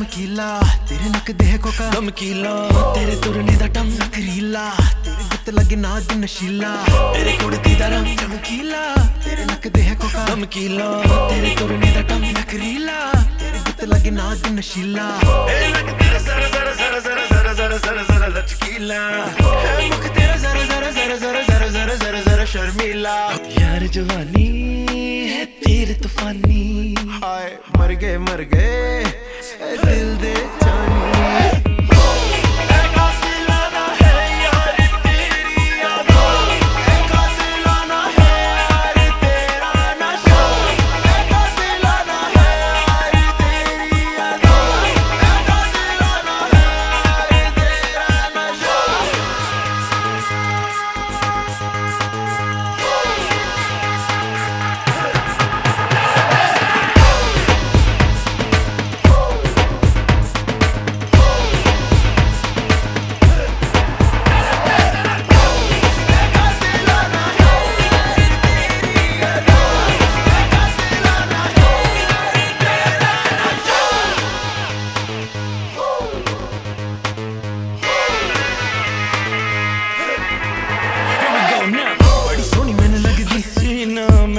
ਚਮਕੀਲਾ ਤੇਰੇ ਨੱਕ ਦੇ ਕੋਕਾ ਧਮਕੀਲਾ ਤੇਰੇ ਤੁਰਨੇ ਦਾ ਟੰਮ ਨਖਰੀਲਾ ਤੇਰੇ ਗੁੱਤ ਲੱਗੇ ਨਾ ਦੀ ਨਸ਼ੀਲਾ ਤੇਰੇ ਕੁੜਤੀ ਦਾ ਰੰਗ ਚਮਕੀਲਾ ਤੇਰੇ ਨੱਕ ਦੇ ਕੋਕਾ ਧਮਕੀਲਾ ਤੇਰੇ ਤੁਰਨੇ ਦਾ ਟੰਮ ਨਖਰੀਲਾ ਤੇਰੇ ਗੁੱਤ ਲੱਗੇ ਨਾ ਦੀ ਨਸ਼ੀਲਾ ਏ ਲੱਗ ਤੇਰਾ ਜ਼ਰਾ ਜ਼ਰਾ ਜ਼ਰਾ ਜ਼ਰਾ ਜ਼ਰਾ ਜ਼ਰਾ ਜ਼ਰਾ ਜ਼ਰਾ ਲਚਕੀਲਾ ਹੈ ਮੁਖ ਤੇਰਾ ਜ਼ਰਾ ਜ਼ਰਾ ਜ਼ਰਾ ਜ਼ਰਾ ਜ਼ਰਾ ਜ਼ਰਾ ਜ਼ਰਾ ਜ਼ਰਾ ਸ਼ਰਮੀਲਾ ਯਾਰ ਜਵਾਨੀ ਹੈ ਤੇਰੇ ਤੂਫਾਨੀ ਹਾਏ ਮਰ ਗਏ ਮਰ ਗਏ दिल दे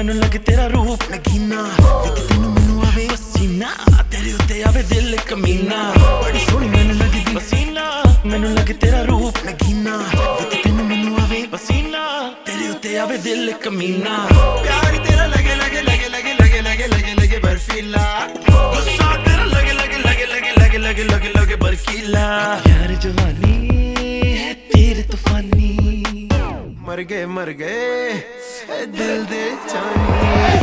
ਮੈਨੂੰ ਲੱਗੇ ਤੇਰਾ ਰੂਪ ਨਗੀਨਾ ਇੱਕ ਤੈਨੂੰ ਮੈਨੂੰ ਆਵੇ ਪਸੀਨਾ ਤੇਰੇ ਉੱਤੇ ਆਵੇ ਦਿਲ ਕਮੀਨਾ ਬੜੀ ਸੋਹਣੀ ਮੈਨੂੰ ਲੱਗਦੀ ਪਸੀਨਾ ਮੈਨੂੰ ਲੱਗੇ ਤੇਰਾ ਰੂਪ ਨਗੀਨਾ ਇੱਕ ਤੈਨੂੰ ਮੈਨੂੰ ਆਵੇ ਪਸੀਨਾ ਤੇਰੇ ਉੱਤੇ ਆਵੇ ਦਿਲ ਕਮੀਨਾ ਪਿਆਰ ਤੇਰਾ ਲਗੇ ਲਗੇ ਲਗੇ ਲਗੇ ਲਗੇ ਲਗੇ ਲਗੇ ਲਗੇ ਬਰਫੀਲਾ ਗੁੱਸਾ ਤੇਰਾ ਲੱਗੇ ਲੱਗੇ ਲੱਗੇ ਲੱਗੇ ਲੱਗੇ ਲੱਗੇ ਲੱਗੇ ਲੱਗੇ ਬਰਕੀਲਾ ਯਾਰ ਜਵਾਨੀ ਹੈ ਤੇਰੇ ਤੂਫਾਨੀ ਮਰ ਗਏ ਮਰ ਗਏ दिल दे जानिए